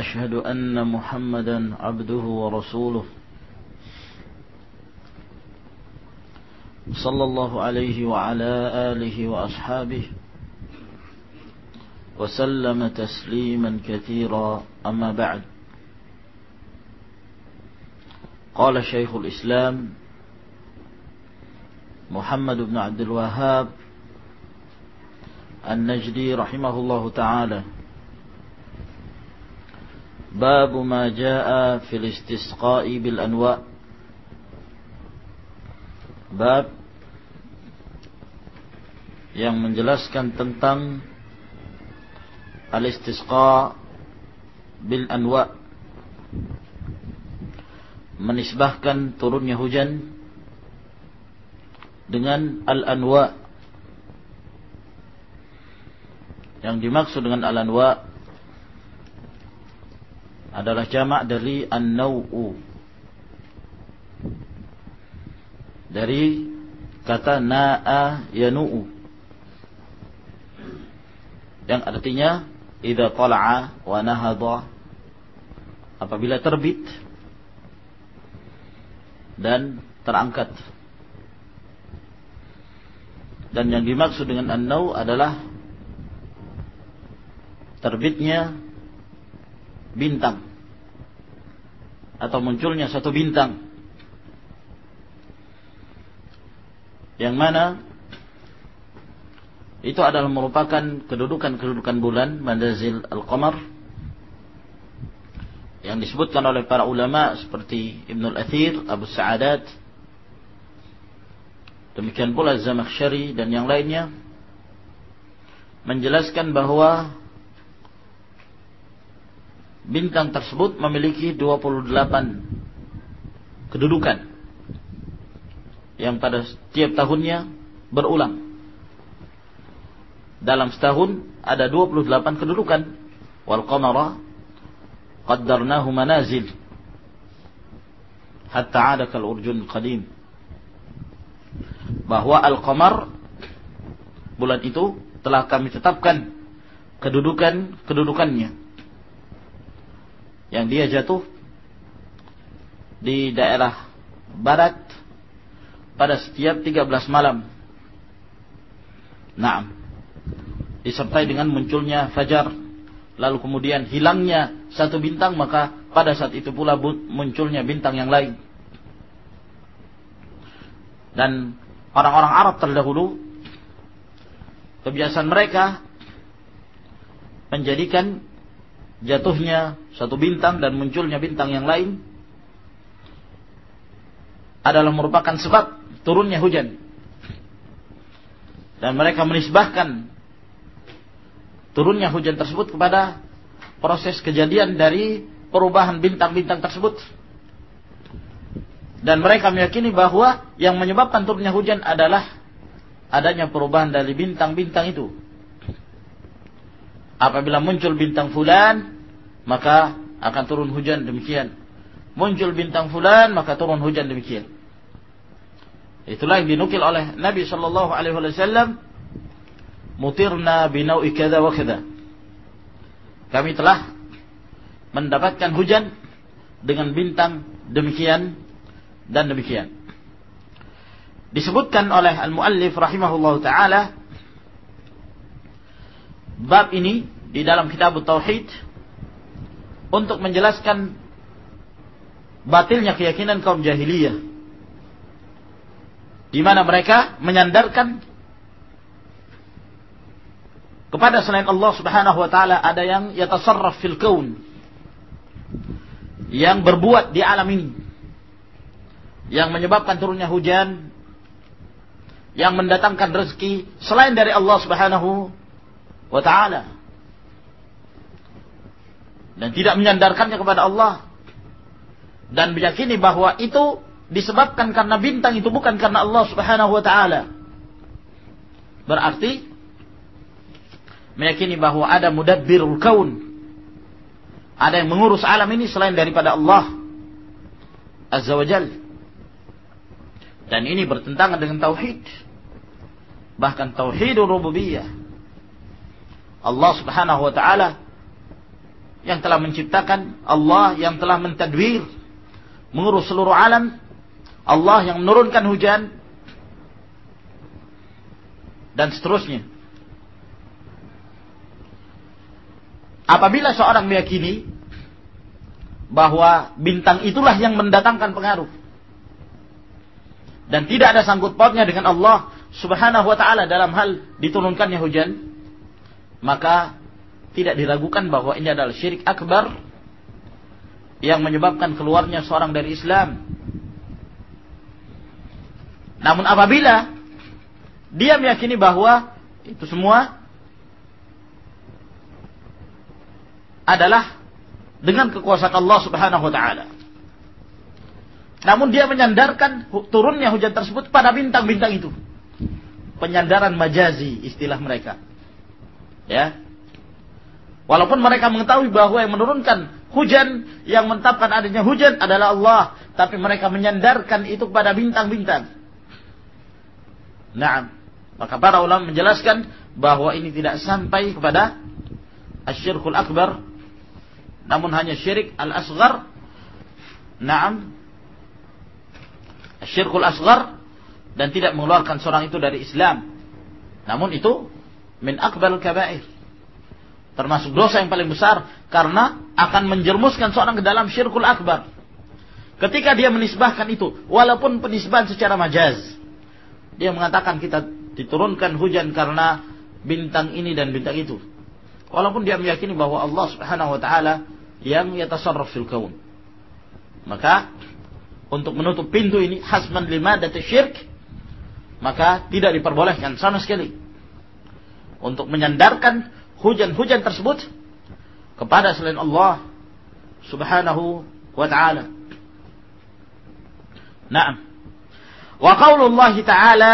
وأشهد أن محمدا عبده ورسوله. صلى الله عليه وعلى آله وأصحابه وسلم تسليما كثيرا. أما بعد قال شيخ الإسلام محمد بن عبد الوهاب النجدي رحمه الله تعالى باب ما جاء في الاستسقاء بالأنواء باب yang menjelaskan tentang al-istisqa bil anwa menisbahkan turunnya hujan dengan al-anwa yang dimaksud dengan al-anwa adalah jamak dari an-naw'u dari kata na'a yanu'u yang artinya idza tala'a wa nahadha. Apabila terbit dan terangkat. Dan yang dimaksud dengan an-naw adalah terbitnya bintang. Atau munculnya satu bintang. Yang mana itu adalah merupakan kedudukan-kedudukan bulan mandazil al-qamar yang disebutkan oleh para ulama seperti Ibn al-Athir, Abu Sa'adat. Demikian pula Zamakhsyari dan yang lainnya menjelaskan bahwa bintang tersebut memiliki 28 kedudukan yang pada setiap tahunnya berulang. Dalam setahun ada 28 kedudukan. Wal qamara qaddarnahu manazil hatta 'ada kal urjun qadim. Bahwa al-qamar bulan itu telah kami tetapkan kedudukan kedudukannya yang dia jatuh di daerah barat pada setiap 13 malam. Naam. Disertai dengan munculnya fajar, lalu kemudian hilangnya satu bintang, maka pada saat itu pula munculnya bintang yang lain. Dan orang-orang Arab terdahulu kebiasaan mereka menjadikan jatuhnya satu bintang dan munculnya bintang yang lain adalah merupakan sebab turunnya hujan. Dan mereka menisbahkan turunnya hujan tersebut kepada proses kejadian dari perubahan bintang-bintang tersebut. Dan mereka meyakini bahwa yang menyebabkan turunnya hujan adalah adanya perubahan dari bintang-bintang itu. Apabila muncul bintang fulan, maka akan turun hujan demikian. Muncul bintang fulan, maka turun hujan demikian. Itulah yang dinukil oleh Nabi sallallahu alaihi wasallam, "Mutirna binau'i kadza wa kadza." Kami telah mendapatkan hujan dengan bintang demikian dan demikian. Disebutkan oleh al-muallif rahimahullahu taala bab ini di dalam kitab Tauhid untuk menjelaskan batilnya keyakinan kaum jahiliyah di mana mereka menyandarkan kepada selain Allah Subhanahu wa taala ada yang yatasarraf fil kaun yang berbuat di alam ini yang menyebabkan turunnya hujan yang mendatangkan rezeki selain dari Allah Subhanahu wa taala. Dan tidak menyandarkannya kepada Allah dan meyakini bahwa itu disebabkan karena bintang itu bukan karena Allah Subhanahu wa taala. Berarti meyakini bahwa ada mudabbirul kaun. Ada yang mengurus alam ini selain daripada Allah Azza wa Jal. Dan ini bertentangan dengan tauhid. Bahkan tauhidul rububiyah. Allah Subhanahu wa taala yang telah menciptakan, Allah yang telah mentadwir, mengurus seluruh alam, Allah yang menurunkan hujan dan seterusnya. Apabila seorang meyakini bahwa bintang itulah yang mendatangkan pengaruh dan tidak ada sangkut pautnya dengan Allah Subhanahu wa taala dalam hal diturunkannya hujan, maka tidak diragukan bahwa ini adalah syirik akbar yang menyebabkan keluarnya seorang dari Islam namun apabila dia meyakini bahwa itu semua adalah dengan kekuasaan Allah Subhanahu wa taala. Namun dia menyandarkan turunnya hujan tersebut pada bintang-bintang itu. Penyandaran majazi istilah mereka. Ya. Walaupun mereka mengetahui bahwa yang menurunkan hujan, yang mentapkan adanya hujan adalah Allah, tapi mereka menyandarkan itu pada bintang-bintang. Nah, maka para ulama menjelaskan bahwa ini tidak sampai kepada asyirkul akbar, namun hanya syirik al-asghar. Naam. Asyirkul asghar dan tidak mengeluarkan seorang itu dari Islam. Namun itu min akbar kabair. Termasuk dosa yang paling besar karena akan menjermuskan seorang ke dalam syirkul akbar. Ketika dia menisbahkan itu, walaupun penisbahan secara majaz, dia mengatakan kita diturunkan hujan karena bintang ini dan bintang itu. Walaupun dia meyakini bahwa Allah Subhanahu wa taala yang yatasarraf fil kaun. Maka untuk menutup pintu ini hasman lima datu syirk maka tidak diperbolehkan sama sekali untuk menyandarkan hujan-hujan tersebut kepada selain Allah Subhanahu wa taala. Naam. Wa qaulullah ta'ala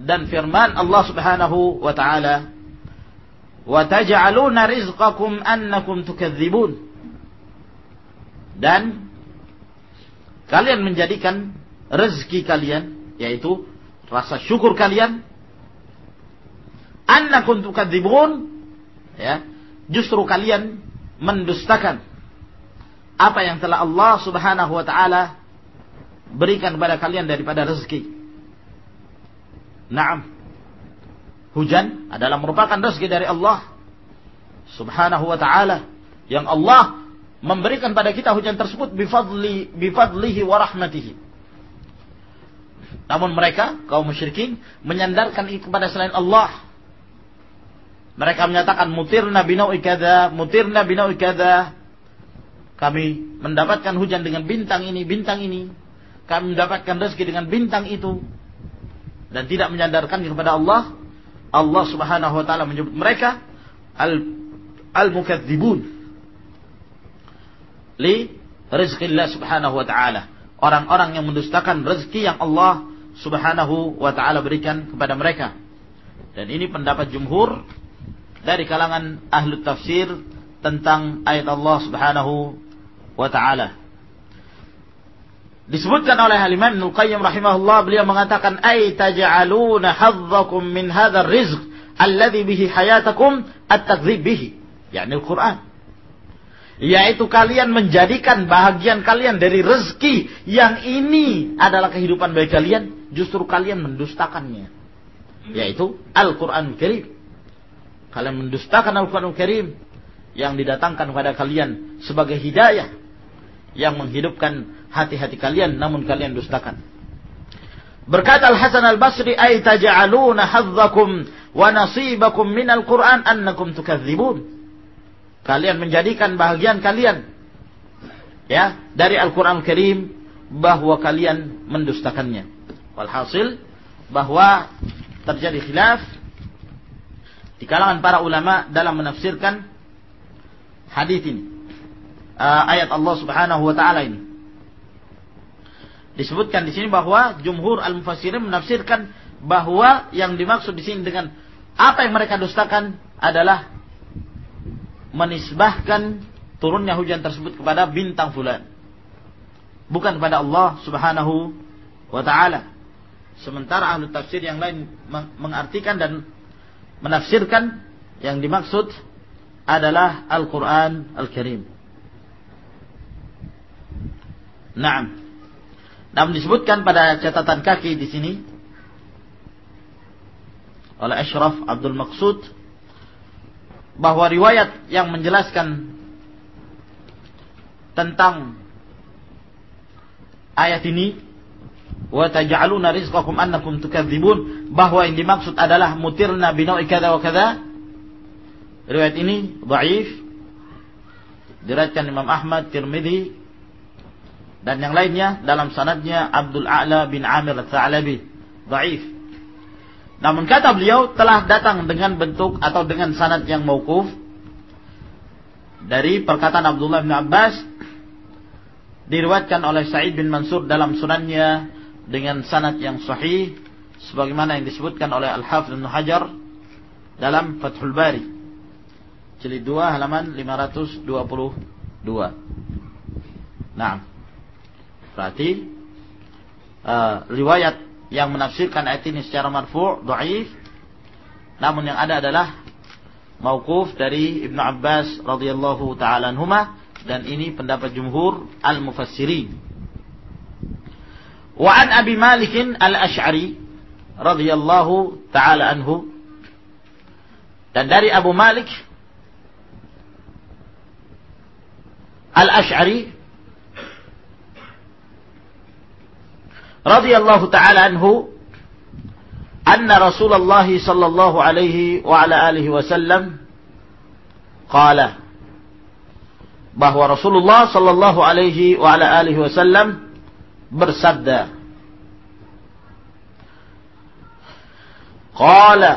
dan firman Allah Subhanahu wa taala wa taj'aluna rizqakum annakum tukadzibun dan kalian menjadikan rezeki kalian yaitu rasa syukur kalian annakum tukadzibun ya justru kalian mendustakan apa yang telah Allah Subhanahu wa taala berikan kepada kalian daripada rezeki. Naam. Hujan adalah merupakan rezeki dari Allah Subhanahu wa taala yang Allah memberikan pada kita hujan tersebut bifadli bifadlihi wa rahmatihi. Namun mereka kaum musyrikin menyandarkan kepada selain Allah. Mereka menyatakan mutirna binau'i kada, mutirna binau'i kada. Kami mendapatkan hujan dengan bintang ini, bintang ini. Kami mendapatkan rezeki dengan bintang itu. Dan tidak menyandarkan kepada Allah Allah Subhanahu wa taala menyebut mereka al al-mukadzibun. Li rizqillah Subhanahu wa taala. Orang-orang yang mendustakan rezeki yang Allah Subhanahu wa taala berikan kepada mereka. Dan ini pendapat jumhur dari kalangan ahli tafsir tentang ayat Allah Subhanahu wa taala. Disebutkan oleh Imam Ibnu Qayyim rahimahullah beliau mengatakan ay taj'aluna hadzakum min hadzal rizq alladhi bihi hayatakum at-takdzib bihi. Yakni Al-Qur'an. Yaitu kalian menjadikan bahagian kalian dari rezeki yang ini adalah kehidupan bagi kalian justru kalian mendustakannya. Yaitu Al-Qur'an Karim kalian mendustakan Al-Qur'an Karim yang didatangkan kepada kalian sebagai hidayah yang menghidupkan hati-hati kalian namun kalian dustakan. Berkata Al-Hasan Al-Basri, "Ay taj'aluna hadzakum wa nasibakum minal Qur'an annakum tukadzibun." Kalian menjadikan bahagian kalian ya dari Al-Qur'an Al Karim bahwa kalian mendustakannya. Walhasil bahwa terjadi khilaf di kalangan para ulama dalam menafsirkan hadis ini. uh, ayat Allah Subhanahu wa taala ini. Disebutkan di sini bahwa jumhur al-mufassirin menafsirkan bahwa yang dimaksud di sini dengan apa yang mereka dustakan adalah menisbahkan turunnya hujan tersebut kepada bintang fulan. Bukan kepada Allah Subhanahu wa taala. Sementara ahli tafsir yang lain mengartikan dan menafsirkan yang dimaksud adalah Al-Quran Al-Karim. Naam. Namun disebutkan pada catatan kaki di sini oleh Ashraf Abdul Maqsud bahwa riwayat yang menjelaskan tentang ayat ini wa taj'aluna rizqakum annakum tukadzibun bahwa yang dimaksud adalah mutirna bina'i kada wa kada riwayat ini dhaif. Diriwayatkan Imam Ahmad Tirmidzi dan yang lainnya dalam sanadnya Abdul A'la bin Amir Al-Tha'labi. Dhaif. Namun kata beliau telah datang dengan bentuk atau dengan sanad yang mauquf dari perkataan Abdullah bin Abbas. Diriwayatkan oleh Sa'id bin Mansur dalam sunannya dengan sanad yang sahih sebagaimana yang disebutkan oleh Al-Hafidz Ibnu Hajar dalam Fathul Bari. Jilid 2 halaman 522. Nah, berarti uh, riwayat yang menafsirkan ayat ini secara marfu' dhaif namun yang ada adalah mauquf dari Ibnu Abbas radhiyallahu taala anhuma dan ini pendapat jumhur al-mufassirin Wa an Abi Malik al-Ash'ari radhiyallahu taala anhu dan dari Abu Malik al-Ash'ari radhiyallahu taala anhu anna Rasulullah sallallahu alaihi wa ala alihi wasallam qala bahwa Rasulullah sallallahu alaihi wa ala alihi wasallam bersabda. Qala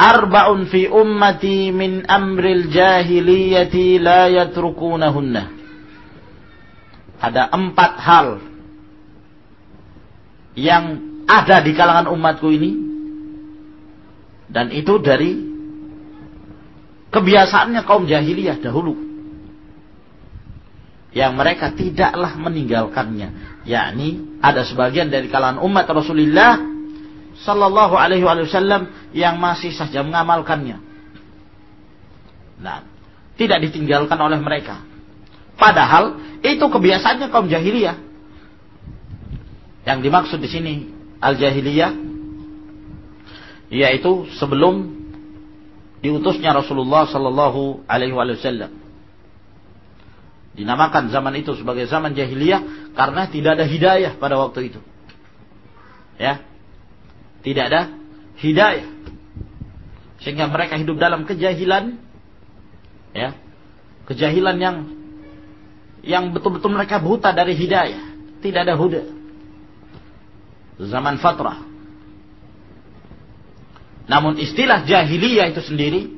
arba'un fi ummati min amril jahiliyati la yatrukunahunna. Ada empat hal yang ada di kalangan umatku ini. Dan itu dari kebiasaannya kaum jahiliyah dahulu yang mereka tidaklah meninggalkannya yakni ada sebagian dari kalangan umat Rasulullah sallallahu alaihi wasallam yang masih saja mengamalkannya. Nah, tidak ditinggalkan oleh mereka. Padahal itu kebiasaannya kaum jahiliyah. Yang dimaksud di sini al-jahiliyah yaitu sebelum diutusnya Rasulullah sallallahu alaihi wasallam. Dinamakan zaman itu sebagai zaman jahiliyah karena tidak ada hidayah pada waktu itu. Ya. Tidak ada hidayah. Sehingga mereka hidup dalam kejahilan ya. Kejahilan yang yang betul-betul mereka buta dari hidayah. Tidak ada huda. Zaman fatrah. Namun istilah jahiliyah itu sendiri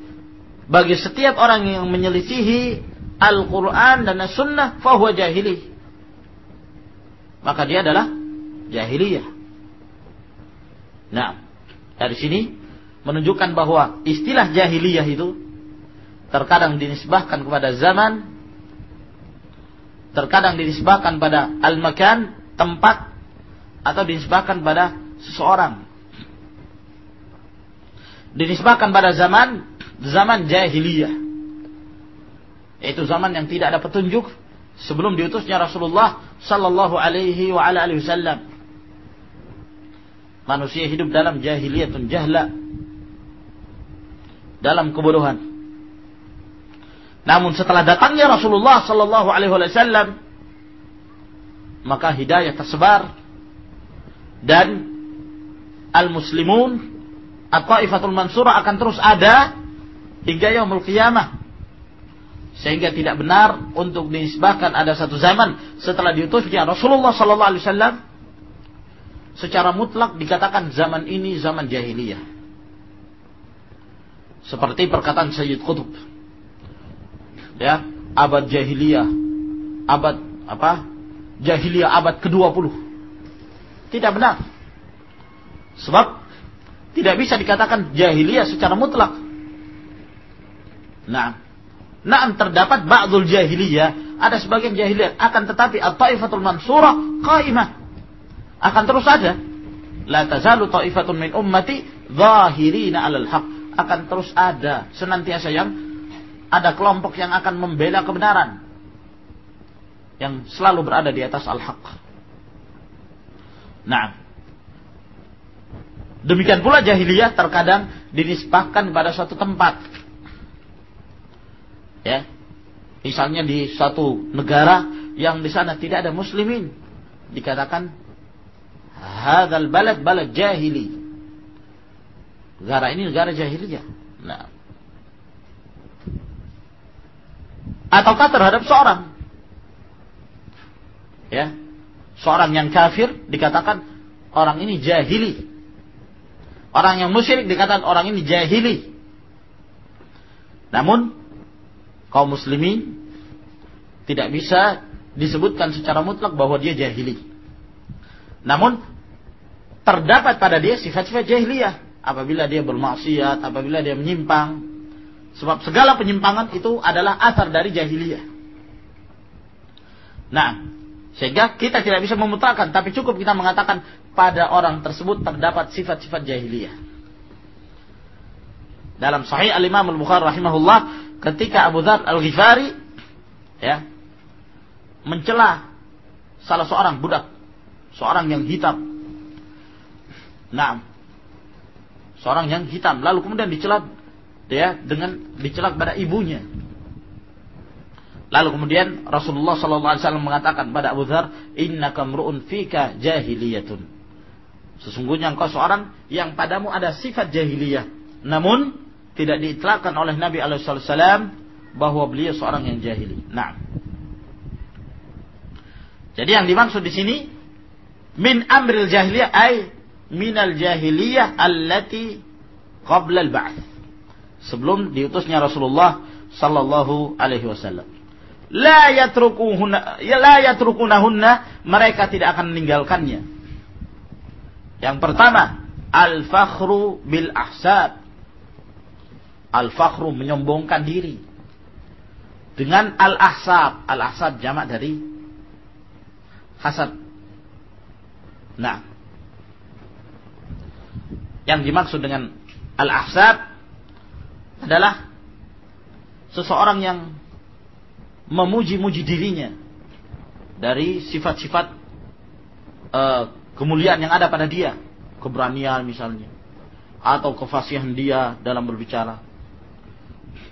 bagi setiap orang yang menyelisihi Al-Quran dan As-Sunnah fahuwa jahili. Maka dia adalah jahiliyah. Nah, dari sini menunjukkan bahwa istilah jahiliyah itu terkadang dinisbahkan kepada zaman, terkadang dinisbahkan pada al-makan, tempat, atau dinisbahkan pada seseorang. Dinisbahkan pada zaman, zaman jahiliyah. Yaitu zaman yang tidak ada petunjuk sebelum diutusnya Rasulullah sallallahu alaihi wa ala alihi wasallam. Manusia hidup dalam jahiliyatun jahla. Dalam kebodohan. Namun setelah datangnya Rasulullah sallallahu alaihi wasallam maka hidayah tersebar dan al-muslimun at-taifatul mansurah akan terus ada hingga yaumul qiyamah sehingga tidak benar untuk dinisbahkan ada satu zaman setelah diutusnya Rasulullah sallallahu alaihi wasallam secara mutlak dikatakan zaman ini zaman jahiliyah. Seperti perkataan Sayyid Qutb. Ya, abad jahiliyah abad apa? Jahiliyah abad ke-20. Tidak benar. Sebab tidak bisa dikatakan jahiliyah secara mutlak. Nah, nah terdapat ba'dul jahiliyah, ada sebagian jahiliyah, akan tetapi at-taifatul mansurah qaimah. Akan terus ada. La tazalu taifatun min ummati zahirina 'alal haq. Akan terus ada senantiasa yang ada kelompok yang akan membela kebenaran. Yang selalu berada di atas al-haq. Nah, Demikian pula jahiliyah terkadang dinisbahkan pada suatu tempat. Ya. Misalnya di suatu negara yang di sana tidak ada muslimin, dikatakan hadzal balad balad jahili. Negara ini negara jahiliyah. Nah. Ataukah terhadap seorang ya, seorang yang kafir dikatakan orang ini jahili Orang yang musyrik dikatakan orang ini jahili. Namun kaum muslimin tidak bisa disebutkan secara mutlak bahwa dia jahili. Namun terdapat pada dia sifat-sifat jahiliyah apabila dia bermaksiat, apabila dia menyimpang. Sebab segala penyimpangan itu adalah asar dari jahiliyah. Nah, sehingga kita tidak bisa memutlakan, tapi cukup kita mengatakan pada orang tersebut terdapat sifat-sifat jahiliyah. Dalam Sahih Al-Imam Al-Bukhari rahimahullah ketika Abu Dzar Al-Ghifari ya mencela salah seorang budak, seorang yang hitam. Nah, seorang yang hitam lalu kemudian dicela ya dengan dicela pada ibunya. Lalu kemudian Rasulullah SAW mengatakan pada Abu Dhar, Inna kamru'un fika jahiliyatun. Sesungguhnya engkau seorang yang padamu ada sifat jahiliyah. Namun tidak diitlakkan oleh Nabi Alaihissalam bahwa beliau seorang yang jahili. Nah. Jadi yang dimaksud di sini min amril jahiliyah ay minal jahiliyah allati qabla al-ba'th. Sebelum diutusnya Rasulullah sallallahu alaihi wasallam. La yatrukuhunna ya la yatrukunahunna mereka tidak akan meninggalkannya yang pertama, al-fakhru bil ahsab. Al-fakhru menyombongkan diri. Dengan al-ahsab. Al-ahsab jamak dari hasad. Nah. Yang dimaksud dengan al-ahsab adalah seseorang yang memuji-muji dirinya dari sifat-sifat uh, kemuliaan yang ada pada dia, keberanian misalnya, atau kefasihan dia dalam berbicara.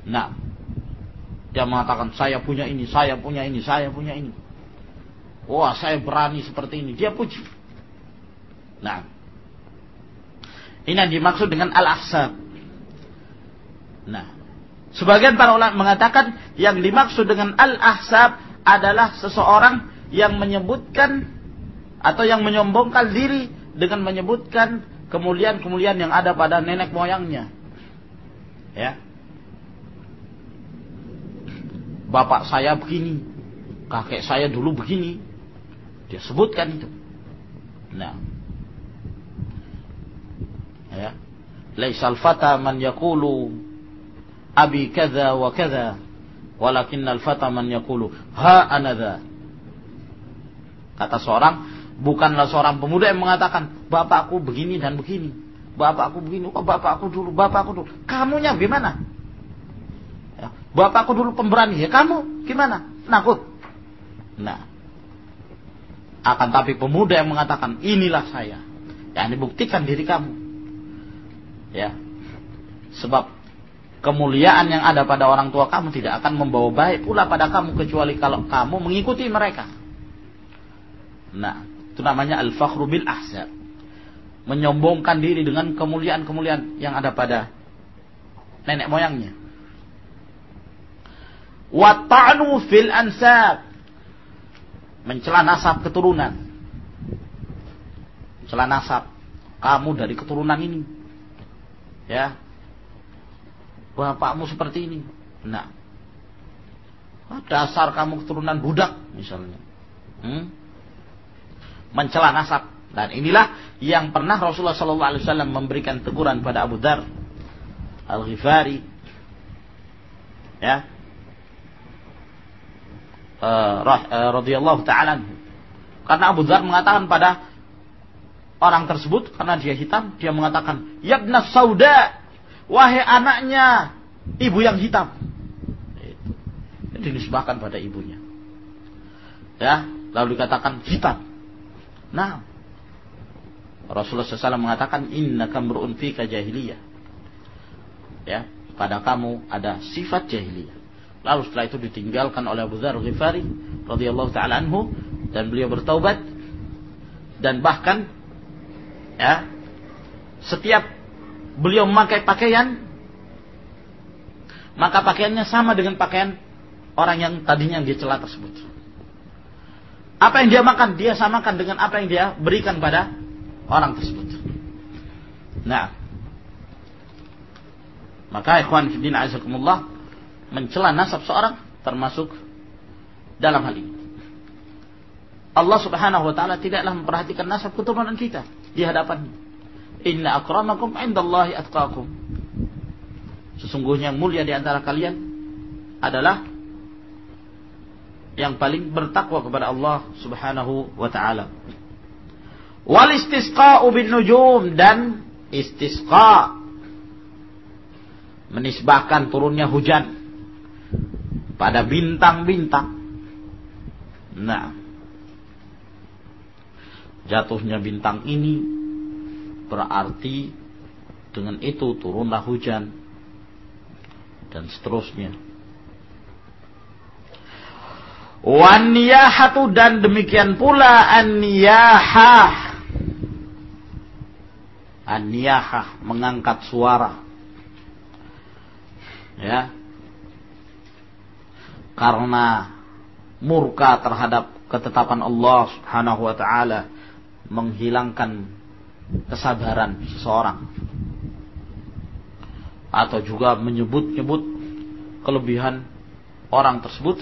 Nah, dia mengatakan saya punya ini, saya punya ini, saya punya ini. Wah, saya berani seperti ini. Dia puji. Nah, ini yang dimaksud dengan al-ahsab. Nah, sebagian para ulama mengatakan yang dimaksud dengan al-ahsab adalah seseorang yang menyebutkan atau yang menyombongkan diri dengan menyebutkan kemuliaan-kemuliaan yang ada pada nenek moyangnya. Ya. Bapak saya begini, kakek saya dulu begini. Dia sebutkan itu. Nah. Ya. Laisal fata man yaqulu abi kadza wa kadza walakinnal fata man yaqulu ha anadha. Kata seorang, Bukanlah seorang pemuda yang mengatakan, bapakku begini dan begini. Bapakku begini, oh bapakku dulu, bapakku dulu. Kamunya gimana? Bapakku dulu pemberani, ya kamu gimana? Nakut. Nah, akan tapi pemuda yang mengatakan, inilah saya. Ya, ini buktikan diri kamu. Ya, sebab kemuliaan yang ada pada orang tua kamu tidak akan membawa baik pula pada kamu kecuali kalau kamu mengikuti mereka. Nah, itu namanya al-fakhru bil ahzab. Menyombongkan diri dengan kemuliaan-kemuliaan yang ada pada nenek moyangnya. Wa ta'nu fil ansab. Mencela nasab keturunan. Mencela nasab. Kamu dari keturunan ini. Ya. Bapakmu seperti ini. Nah. dasar kamu keturunan budak misalnya. Hmm? Mencela nasab. Dan inilah yang pernah Rasulullah SAW memberikan teguran pada Abu Dar Al-Ghifari. Ya. Uh, radhiyallahu taala Karena Abu Dar mengatakan pada orang tersebut karena dia hitam, dia mengatakan, "Yabna sauda, wahai anaknya ibu yang hitam." dinisbahkan pada ibunya. Ya, lalu dikatakan hitam. Nah, Rasulullah SAW mengatakan inna kamruun fika jahiliyah. Ya, pada kamu ada sifat jahiliyah. Lalu setelah itu ditinggalkan oleh Abu Dzar Ghifari radhiyallahu taala anhu dan beliau bertaubat dan bahkan ya setiap beliau memakai pakaian maka pakaiannya sama dengan pakaian orang yang tadinya dia celah tersebut. Apa yang dia makan, dia samakan dengan apa yang dia berikan pada orang tersebut. Nah, maka ikhwan fiddin azakumullah mencela nasab seorang termasuk dalam hal ini. Allah Subhanahu wa taala tidaklah memperhatikan nasab keturunan kita di hadapannya. Inna akramakum indallahi atqakum. Sesungguhnya yang mulia di antara kalian adalah yang paling bertakwa kepada Allah Subhanahu wa taala. Wal istisqa'u bin nujum dan istisqa menisbahkan turunnya hujan pada bintang-bintang. Nah, jatuhnya bintang ini berarti dengan itu turunlah hujan dan seterusnya. Waniyahatu dan demikian pula an-niyahah. An-niyahah mengangkat suara. Ya. Karena murka terhadap ketetapan Allah Subhanahu wa taala menghilangkan kesabaran seseorang. Atau juga menyebut-nyebut kelebihan orang tersebut.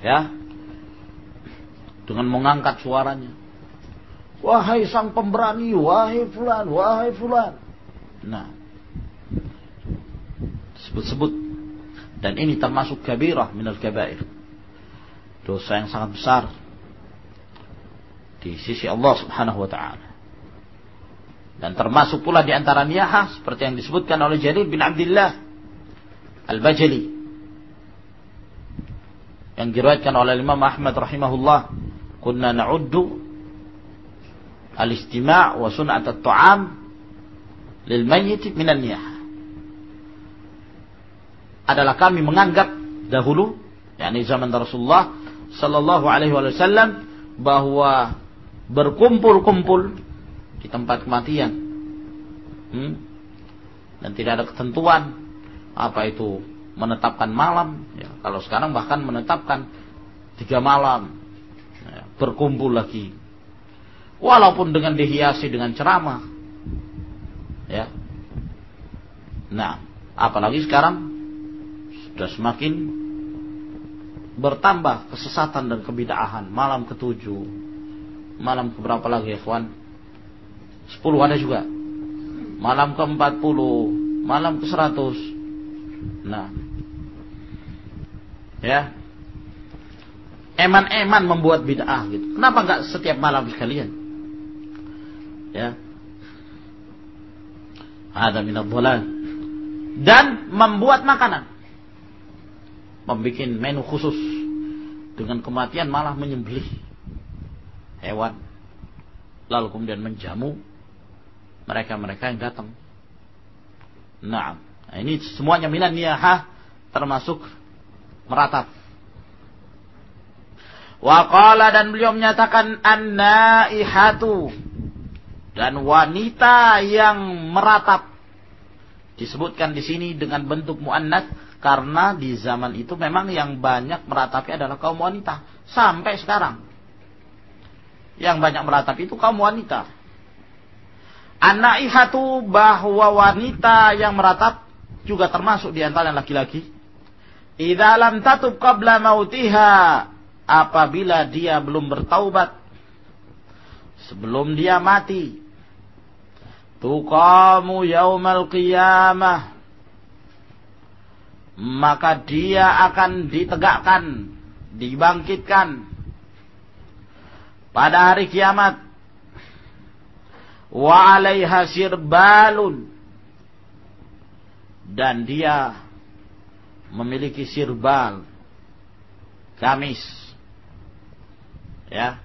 Ya. Dengan mengangkat suaranya. Wahai sang pemberani wahai fulan wahai fulan. Nah. Sebut-sebut dan ini termasuk kabirah minal kabair dosa yang sangat besar di sisi Allah Subhanahu wa taala. Dan termasuk pula di antara niyahah seperti yang disebutkan oleh Jarir bin Abdullah Al-Bajali. Yang diriwayatkan oleh Imam Ahmad rahimahullah kunna na'uddu al-istima' wa sun'at at-ta'am lil mayyit minan niyah adalah kami menganggap dahulu yakni zaman Rasulullah sallallahu alaihi wasallam bahwa berkumpul-kumpul di tempat kematian hmm? dan tidak ada ketentuan apa itu menetapkan malam. Ya, kalau sekarang bahkan menetapkan tiga malam ya, berkumpul lagi, walaupun dengan dihiasi dengan ceramah. Ya, nah apalagi sekarang sudah semakin bertambah kesesatan dan kebidaahan. Malam ketujuh, malam keberapa lagi, ikhwan? Sepuluh ada juga. Malam ke empat puluh, malam ke seratus. Nah, Ya. Eman-eman membuat bid'ah gitu. Kenapa enggak setiap malam sekalian? Ya. Ada minat bola Dan membuat makanan. Membuat menu khusus. Dengan kematian malah menyembelih hewan. Lalu kemudian menjamu mereka-mereka yang datang. Nah, ini semuanya minan niyahah termasuk meratap. Waqala dan beliau menyatakan an-naihatu dan wanita yang meratap disebutkan di sini dengan bentuk muannats karena di zaman itu memang yang banyak meratapi adalah kaum wanita sampai sekarang. Yang banyak meratapi itu kaum wanita. An-naihatu bahwa wanita yang meratap juga termasuk di antara laki-laki idza lam tatub qabla mautiha apabila dia belum bertaubat sebelum dia mati tuqamu yaumal qiyamah maka dia akan ditegakkan dibangkitkan pada hari kiamat. Wa 'alaiha sirbalun. Dan dia memiliki sirbal gamis ya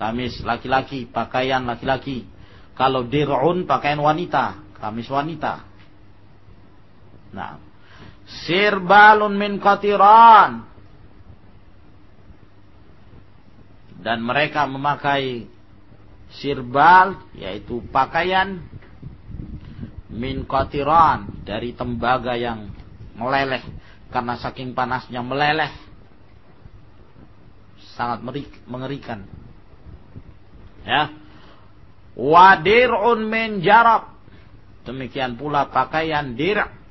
kamis laki-laki pakaian laki-laki. Kalau dir'un pakaian wanita kamis wanita. Nah sirbalun min qatiran dan mereka memakai sirbal yaitu pakaian min qatiran dari tembaga yang meleleh karena saking panasnya meleleh sangat mengerikan. Ya. Wadir'un min jarab. Demikian pula pakaian dir'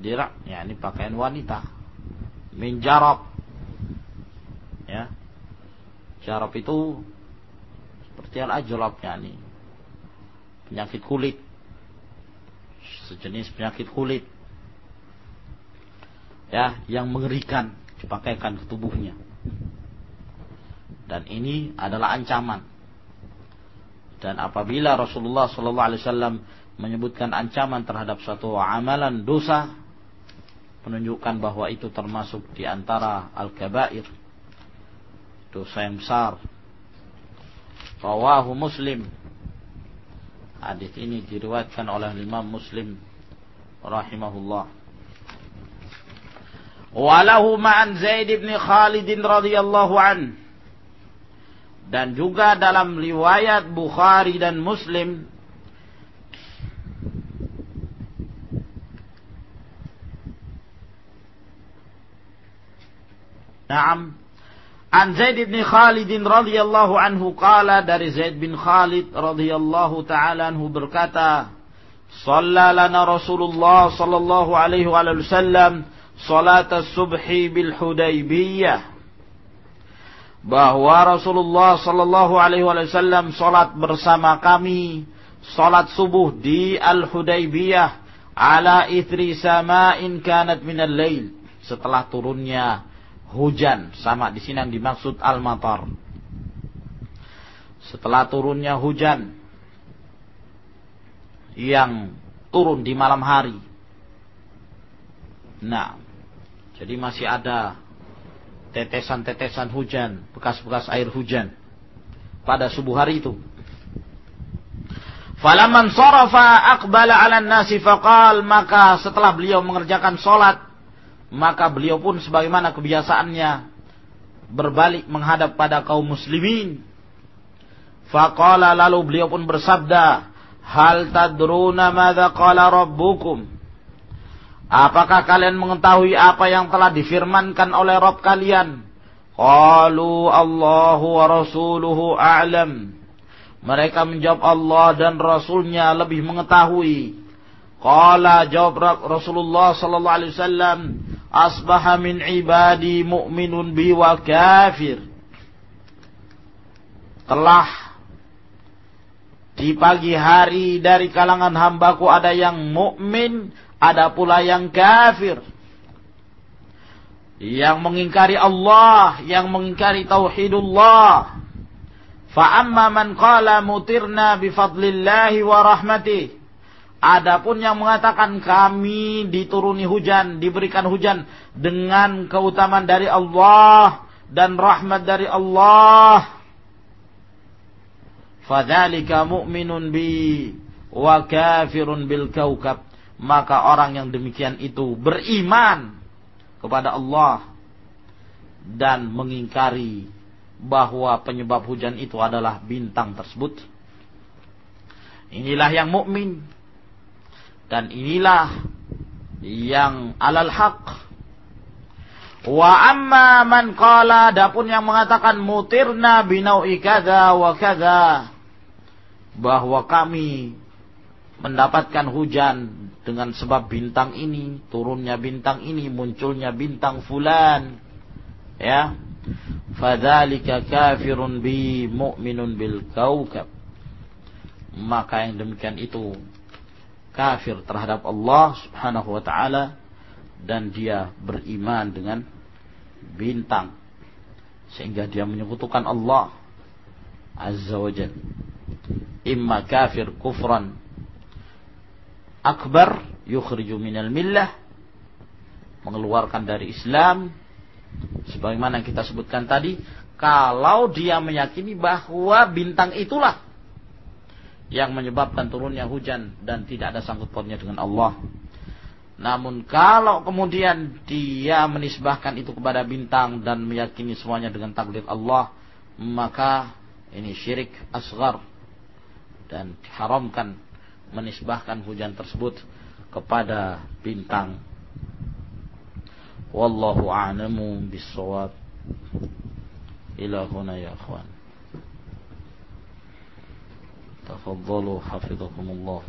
dir' ya ini pakaian wanita. Min jarab. Ya. Jarab itu seperti al-ajrab ya ini. Penyakit kulit. Sejenis penyakit kulit. Ya, yang mengerikan dipakaikan ke tubuhnya. Dan ini adalah ancaman. Dan apabila Rasulullah sallallahu alaihi wasallam menyebutkan ancaman terhadap suatu amalan dosa menunjukkan bahwa itu termasuk di antara al-kabair dosa yang besar. Rawahu muslim. Hadis ini diriwayatkan oleh Imam Muslim rahimahullah. Walahu ma'an Zaid bin Khalid radhiyallahu anhu dan juga dalam riwayat Bukhari dan Muslim Naam. An Zaid bin Khalid radhiyallahu anhu qala dari Zaid bin Khalid radhiyallahu taala anhu berkata Shalla lana Rasulullah sallallahu alaihi wasallam salat as-subhi bil Hudaybiyah. Bahwa Rasulullah Shallallahu Alaihi Wasallam sholat bersama kami sholat subuh di Al Hudaybiyah ala ithri sama'in kanat minal lail setelah turunnya hujan sama di sini yang dimaksud al matar setelah turunnya hujan yang turun di malam hari nah jadi masih ada tetesan-tetesan hujan, bekas-bekas air hujan pada subuh hari itu. Falaman sarafa aqbala 'ala nasi faqal maka setelah beliau mengerjakan salat maka beliau pun sebagaimana kebiasaannya berbalik menghadap pada kaum muslimin. Faqala lalu beliau pun bersabda, "Hal tadruna madza qala rabbukum?" Apakah kalian mengetahui apa yang telah difirmankan oleh Rabb kalian? Qalu Allahu wa rasuluhu a'lam. Mereka menjawab Allah dan Rasulnya lebih mengetahui. Qala jawab Rasulullah sallallahu alaihi wasallam, asbaha min ibadi mu'minun bi wa kafir. Telah di pagi hari dari kalangan hambaku ada yang mukmin ada pula yang kafir. Yang mengingkari Allah. Yang mengingkari tauhidullah. Fa'amma man qala mutirna bifadlillahi wa rahmatih. Adapun yang mengatakan kami dituruni hujan, diberikan hujan dengan keutamaan dari Allah dan rahmat dari Allah. Fadzalika mu'minun bi wa kafirun bil kaukab maka orang yang demikian itu beriman kepada Allah dan mengingkari bahwa penyebab hujan itu adalah bintang tersebut. Inilah yang mukmin dan inilah yang alal haq. Wa amma man qala dapun yang mengatakan mutirna binau'i kadza wa kadza bahwa kami mendapatkan hujan dengan sebab bintang ini, turunnya bintang ini, munculnya bintang fulan. Ya. Fadzalika kafirun bi mu'minun bil kaukab. Maka yang demikian itu kafir terhadap Allah Subhanahu wa taala dan dia beriman dengan bintang sehingga dia menyekutukan Allah Azza wa Jalla. Imma kafir kufran akbar yukhriju minal millah mengeluarkan dari Islam sebagaimana kita sebutkan tadi kalau dia meyakini bahwa bintang itulah yang menyebabkan turunnya hujan dan tidak ada sangkut pautnya dengan Allah. Namun kalau kemudian dia menisbahkan itu kepada bintang dan meyakini semuanya dengan takdir Allah, maka ini syirik asgar dan diharamkan menisbahkan hujan tersebut kepada bintang. Wallahu a'lamu bis-shawab. Ila huna ya akhwan. تفضلوا حفظكم الله.